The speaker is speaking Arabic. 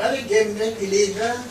هذه الجيم من إليها